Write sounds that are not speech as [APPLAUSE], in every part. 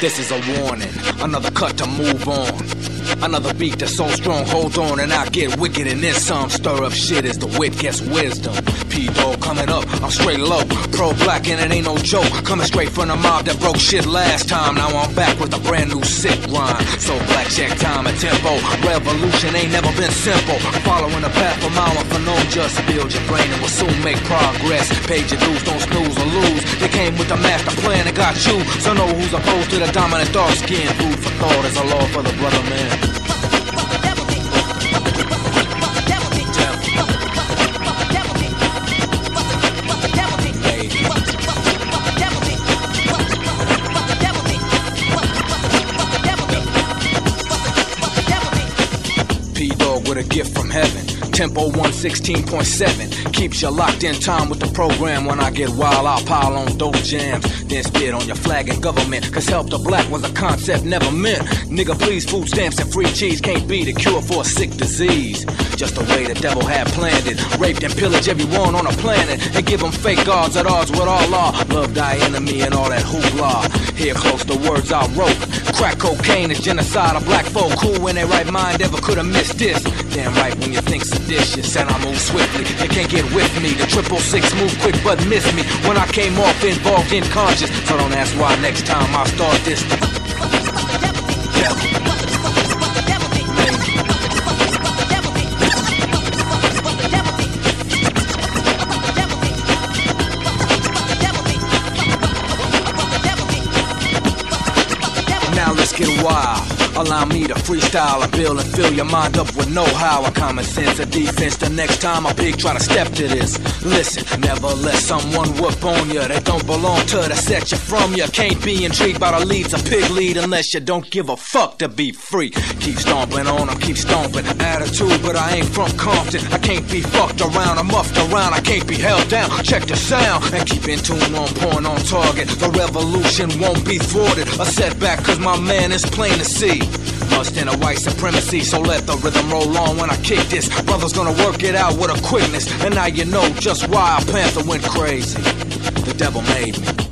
This is a warning, another cut to move on. Another beat that's so strong, hold on, and I get wicked and then some. Stir up shit as the wit gets wisdom. P Dog coming up, I'm straight low. Pro black and it ain't no joke. Coming straight from the mob that broke shit last time. Now I'm back with a brand new sick rhyme. So black check time and tempo. Revolution ain't never been simple. Following the path of my mile for no just build your brain and we'll soon make progress. Page your dues, don't snooze or lose. They came with the master plan and got you. So know who's opposed to the dominant dark skin. For thought is a law for the brother man. P Dog with a gift from heaven. Tempo 116.7 keeps you locked in time with the program. When I get wild, I'll pile on dope jams. Then spit on your flag and government. Cause help the black was a concept never meant. Nigga, please, food stamps and free cheese can't be the cure for a sick disease. Just the way the devil had planned it. Raped and pillage everyone on a planet. And give them fake gods at odds with all law. Love thy enemy and all that hoopla. Hear close the words I wrote. Crack cocaine is genocide of black folk. Who in their right mind ever could have missed this? Damn right when you think seditious and I move swiftly. They can't get with me. The triple six move quick but miss me. When I came off involved in conscious. So don't ask why next time I start this. Me to freestyle and build and fill your mind up with know-how A common sense of defense. The next time a pig try to step to this, listen, never let someone whoop on you. that don't belong to the set you from. You can't be intrigued by the leads a pig lead unless you don't give a fuck to be free. Keep stomping on them, keep stomping. Attitude, but I ain't from Compton. I can't be fucked around, I'm muffed around. I can't be held down. Check the sound and keep in tune on point on target. The revolution won't be thwarted. A setback, cause my man is plain to see. Must in a white supremacy, so let the rhythm roll on when I kick this. Brother's gonna work it out with a quickness, and now you know just why a panther went crazy. The devil made me.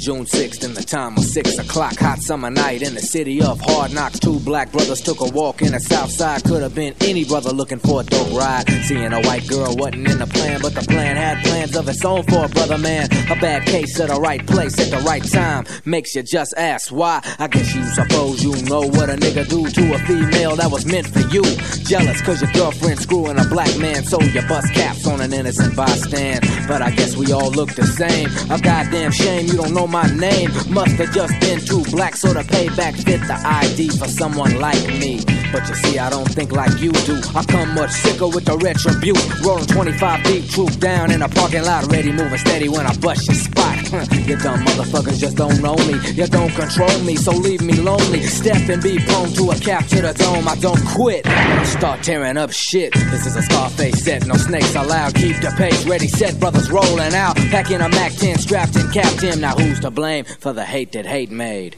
June 6th in the time of 6 o'clock, hot summer night in the city of hard knocks. Two black brothers took a walk in the south side. Could have been any brother looking for a dope ride. Seeing a white girl wasn't in the plan, but the plan had plans of its own for a brother man. A bad case at the right place at the right time makes you just ask why. I guess you suppose you know what a nigga do to a female that was meant for you. Jealous cause your girlfriend screwing a black man, so you bust caps on an innocent bystand. But I guess we all look the same. A goddamn shame you don't know my name. Must have just been too black, so the payback fit the ID for someone like me. But you see, I don't think like you do. I come much sicker with the retribute. Rolling 25 deep, troop down in a parking lot, ready, moving steady when I bust your spot. [LAUGHS] you dumb motherfuckers just don't know me. You don't control me, so leave me lonely. Step and be prone to a cap to the dome. I don't quit. Start tearing up shit. This is a Scarface set, no snakes allowed. Keep the pace ready, set brothers rolling out. Packing a Mac 10, strapped and capped him. Now who's to blame for the hate that hate made?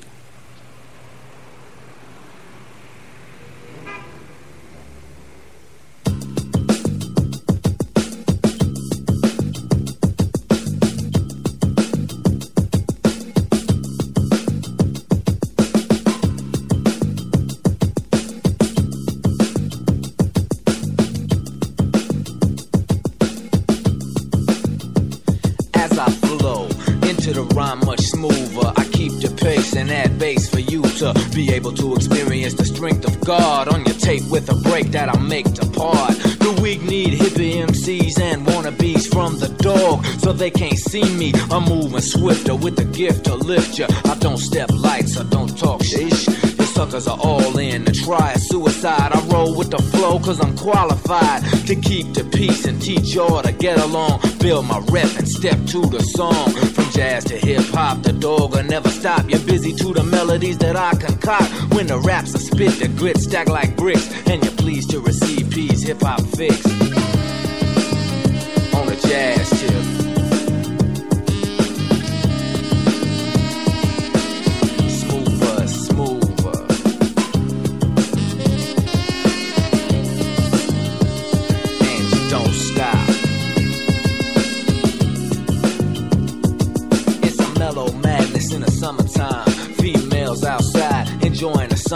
To be able to experience the strength of God on your tape with a break that I make to part. The weak need hippie MCs and wannabes from the dog so they can't see me. I'm moving swifter with the gift to lift ya. I don't step lights, I don't talk shit. Suckers are all in to try a suicide. I roll with the flow cause I'm qualified to keep the peace and teach y'all to get along. Build my rep and step to the song. From jazz to hip hop, the dog will never stop. You're busy to the melodies that I concoct. When the raps are spit, the grit stack like bricks. And you're pleased to receive peace, hip hop fix. On a jazz tip.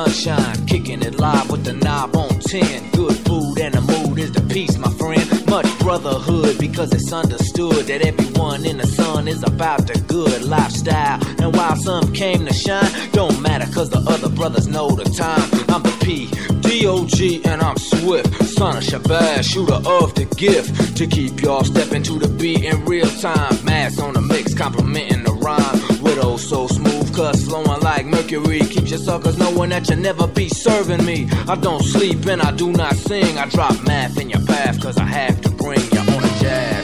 Sunshine, kicking it live with the knob on 10. Good food and the mood is the peace, my friend. Much brotherhood because it's understood that everyone in the sun is about the good lifestyle. And while some came to shine, don't matter cause the other brothers know the time. I'm the P. D-O-G and I'm swift Son of Shabazz, shooter of the gift To keep y'all stepping to the beat in real time Mass on the mix, complimenting the rhyme Widow so smooth, cuss flowing like mercury. Keeps your suckers knowing that you'll never be serving me. I don't sleep and I do not sing. I drop math in your path cause I have to bring you on a jazz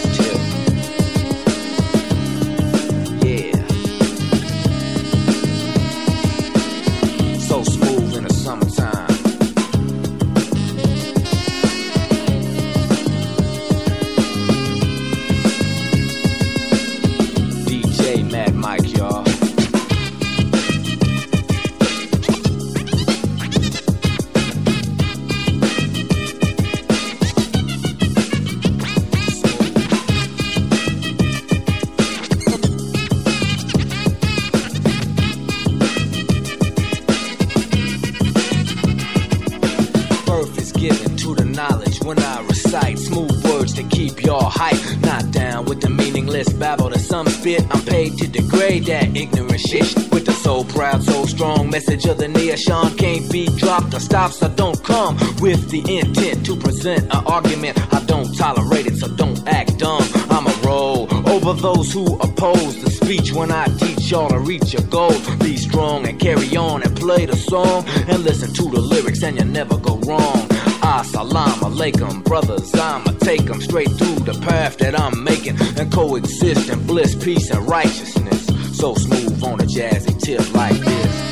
given to the knowledge when I recite smooth words to keep y'all hype. Not down with the meaningless babble that some spit. I'm paid to degrade that ignorant shit. With the so proud, so strong message of the Sean can't be dropped or stopped, so don't come with the intent to present an argument. I don't tolerate it, so don't act dumb. I'm a roll over those who oppose the speech when I teach y'all to reach your goal. Be strong and carry on and play the song and listen to the lyrics and you never go wrong. Assalamu alaikum, brothers, I'ma take 'em straight through the path that I'm making and coexist in bliss, peace, and righteousness. So smooth on a jazzy tip like this.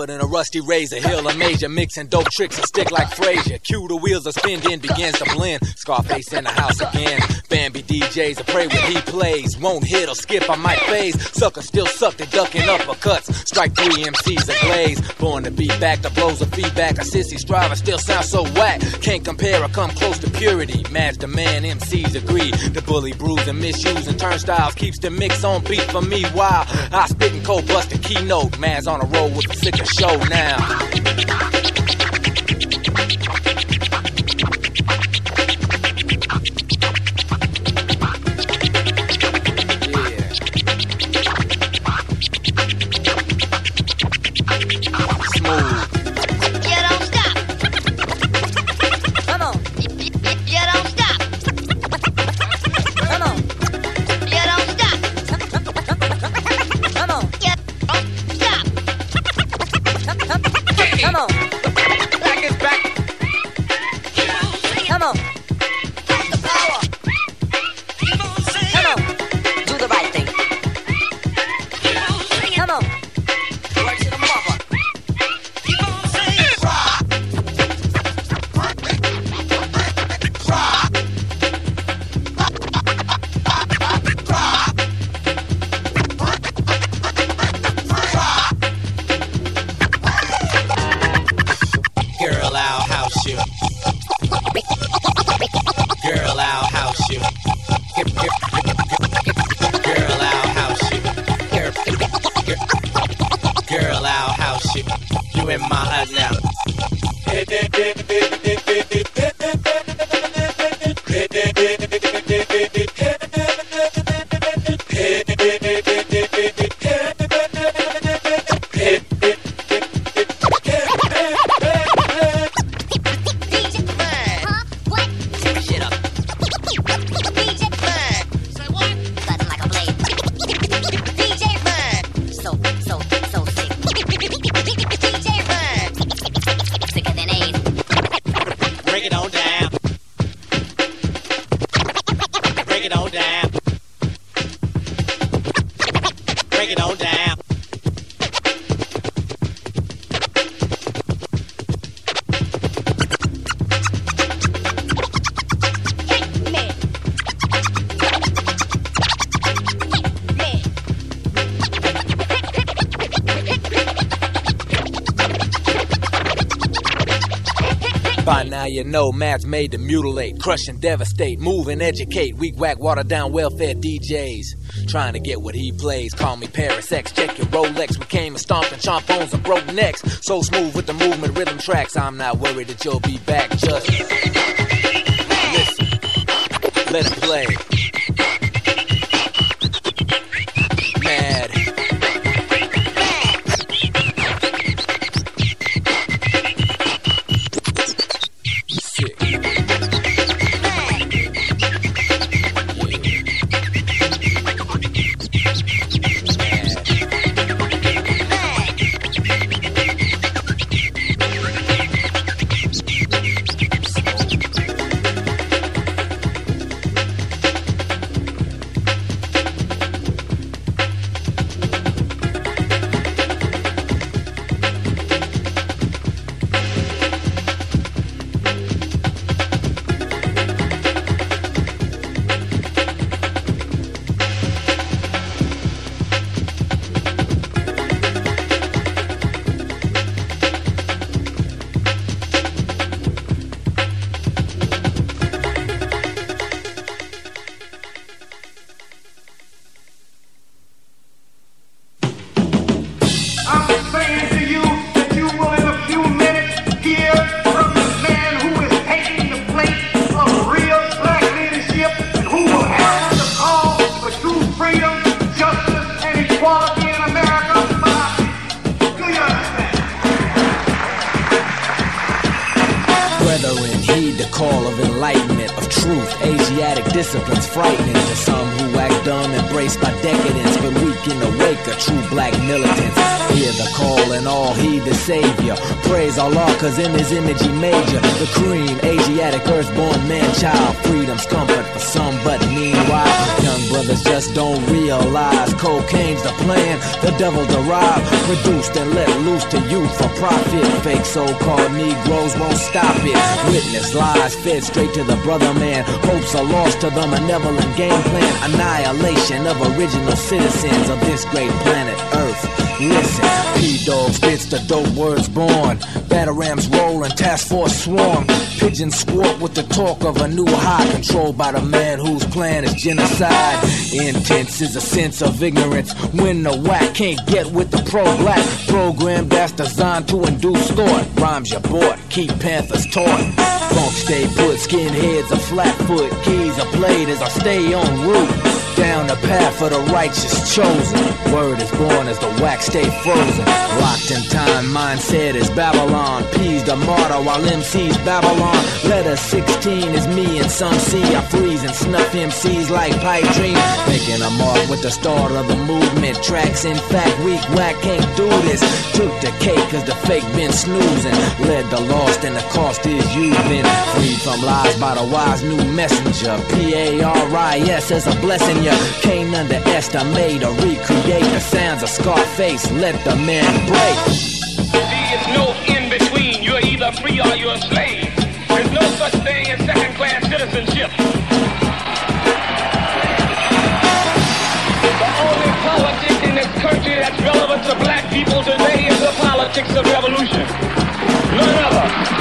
Rougher than a rusty razor, hill a major, mixing dope tricks and stick like Frazier. Cue the wheels are spinning, begins to blend. Scarface in the house again. Bambi DJs, I pray when he plays. Won't hit or skip, I might phase. Sucker still sucked at ducking uppercuts. Strike three MCs a glaze. Born to be back, the blows of feedback. A sissy striver still sounds so whack. Can't compare or come close to purity. Match the man, MCs agree. The bully, bruise, and misuse and turnstiles keeps the mix on beat for me. While I spit and cold bust a keynote. Man's on a roll with the sicker show now. Come on. It's back in my head now. You know, math's made to mutilate, crush and devastate, move and educate, weak whack, water down, welfare DJs. Trying to get what he plays. Call me Paris X, check your Rolex. We came and stomped and chomp bones and broke necks. So smooth with the movement, rhythm tracks. I'm not worried that you'll be back. Just listen, let it play. Cause in his image he you the cream, Asiatic, earthborn man child. Freedom's comfort for some, but meanwhile, young brothers just don't realize cocaine's the plan, the devil derived, produced and let loose to you for profit. Fake so-called Negroes won't stop it. Witness lies fed straight to the brother man. Hopes are lost to the malevolent game plan. Annihilation of original citizens of this great planet Earth. Listen, P-Dog spits the dope words born. Battering rams roll and task force swarm. Pigeons squawk with the talk of a new high controlled by the man whose plan is genocide. Intense is a sense of ignorance when the whack can't get with the pro-black program that's designed to induce thought. Rhymes you bought, keep Panthers taught. Funk stay put, skinheads a flat foot, keys are played as I stay on route. Down the path for the righteous chosen. Word is born as the wax stay frozen. Locked in time, mindset is Babylon. P's the martyr while MC's Babylon. Letter 16 is me and some see. I freeze and snuff MCs like pipe dream. Making a mark with the start of the movement. Tracks, in fact, weak whack can't do this. Took the cake cause the fake been snoozing. Led the lost and the cost is you been freed from lies by the wise new messenger. P-A-R-I-S as a blessing you can't underestimate or recreate the sounds of Scarface. Let the man break. See, it's no in between. You're either free or you're a slave. There's no such thing as second class citizenship. The only politics in this country that's relevant to black people today is the politics of revolution. None other.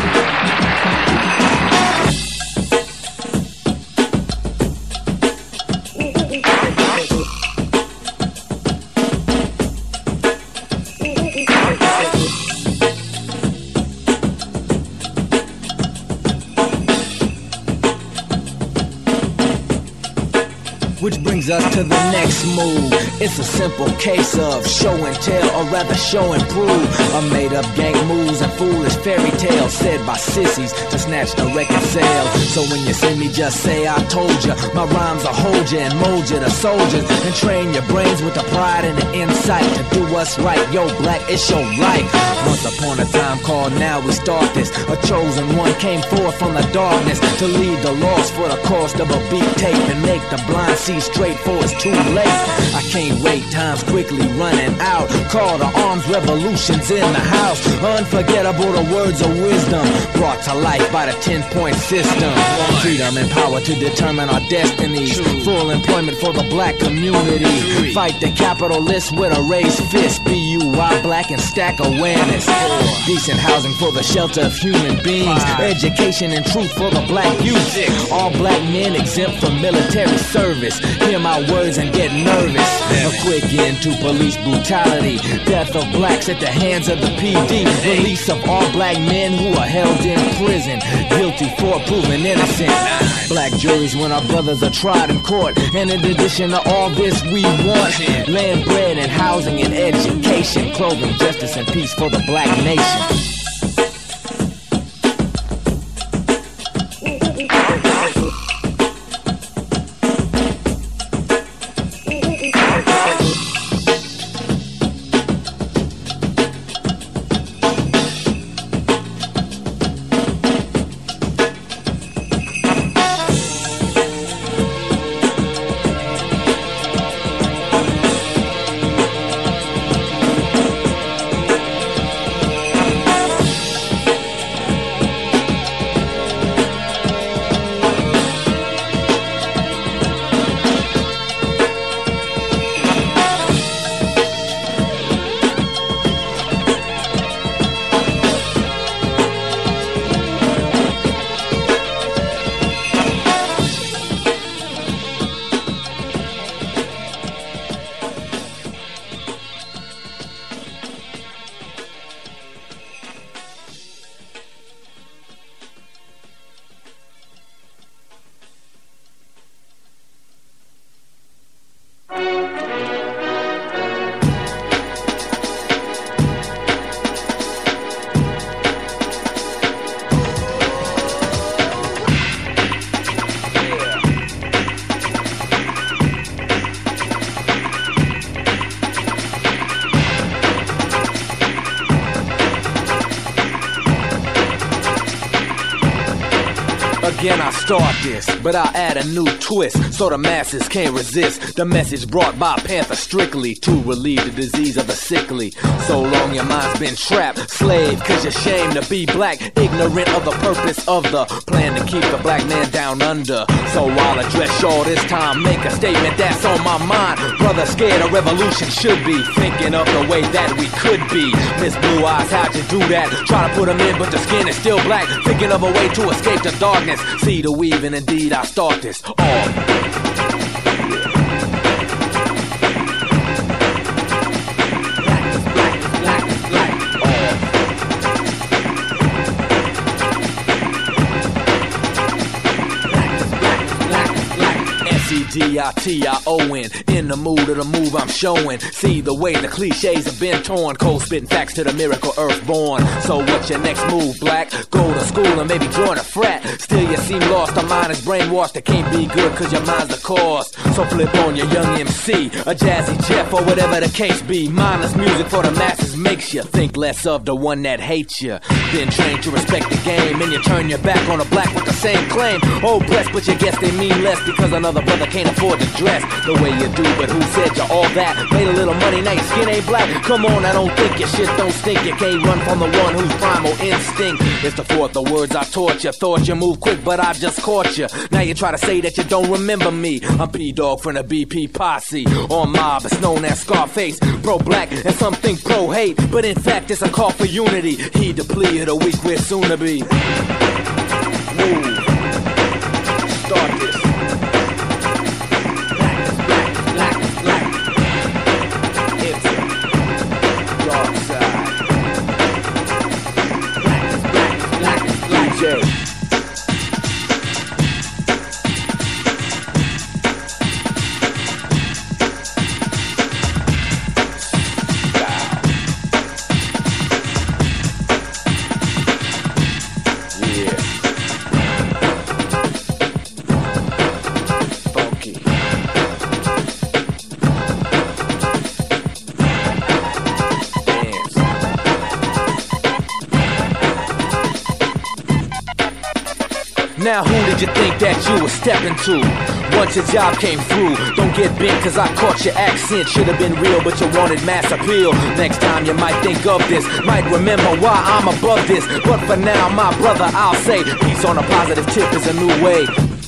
Us to the next move. It's a simple case of show and tell, or rather show and prove. A made up gang moves and foolish fairy tales said by sissies to snatch the record sale. So when you see me, just say I told you. My rhymes will hold you and mold you to soldiers and train your brains with the pride and the insight to do what's right. Yo, black, it's your life. Once upon a time called now we start this. A chosen one came forth from the darkness to lead the lost for the cost of a beat tape and make the blind see straight for it's too late. I can't wait, time's quickly running out. Call to arms, revolutions in the house. Unforgettable the words of wisdom brought to life by the 10 point system. Freedom and power to determine our destinies. Full employment for the black community. Fight the capitalists with a raised fist. BUI black and stack awareness. Decent housing for the shelter of human beings. Education and truth for the black youth. All black men exempt from military service. Hear my words and get nervous. A quick end to police brutality. Death of blacks at the hands of the PD. Release of all black men who are held in prison. Guilty for proven innocent. Black juries when our brothers are tried in court. And in addition to all this, we want land, bread, and housing and education. Clothing, justice, and peace for the black nation. But I'll add a new twist so the masses can't resist. The message brought by Panther strictly to relieve the disease of the sickly. So long your mind's been trapped, slave, cause you're ashamed to be black, ignorant of the purpose of the plan to keep the black man down under. So I'll address y'all this time, make a statement that's on my mind. Brother, scared a revolution should be, thinking of the way that we could be. Miss Blue Eyes, how'd you do that? Try to put them in, but the skin is still black. Thinking of a way to escape the darkness. See the weaving, indeed I start this off. D I T I O N. In the mood of the move I'm showing. See the way the cliches have been torn. Cold spitting facts to the miracle earth born. So what's your next move, black? Go to school and maybe join a frat. Still you seem lost. The mind is brainwashed. It can't be good cause your mind's the cause. So flip on your young MC, a jazzy Jeff or whatever the case be. Mindless music for the masses makes you think less of the one that hates you. Been trained to respect the game and you turn your back on a black with the same claim. Oh, blessed, but you guess they mean less because another brother can't afford to dress the way you do. But who said you're all that? Made a little money, now your skin ain't black. Come on, I don't think your shit don't stink. You can't run from the one whose primal instinct is the fourth. The words I taught you. Thought you move quick, but I just caught you. Now you try to say that you don't remember me. I'm P Dog from the BP Posse. On mob, it's known as Scarface. Pro black and some think pro hate. But in fact, it's a call for unity. Heed the plea of the weak, we're soon to be. Move. Start this. That you were stepping to? Once your job came through, don't get bent cause I caught your accent. Should have been real, but you wanted mass appeal. Next time you might think of this, might remember why I'm above this. But for now, my brother, I'll say peace on a positive tip is a new way.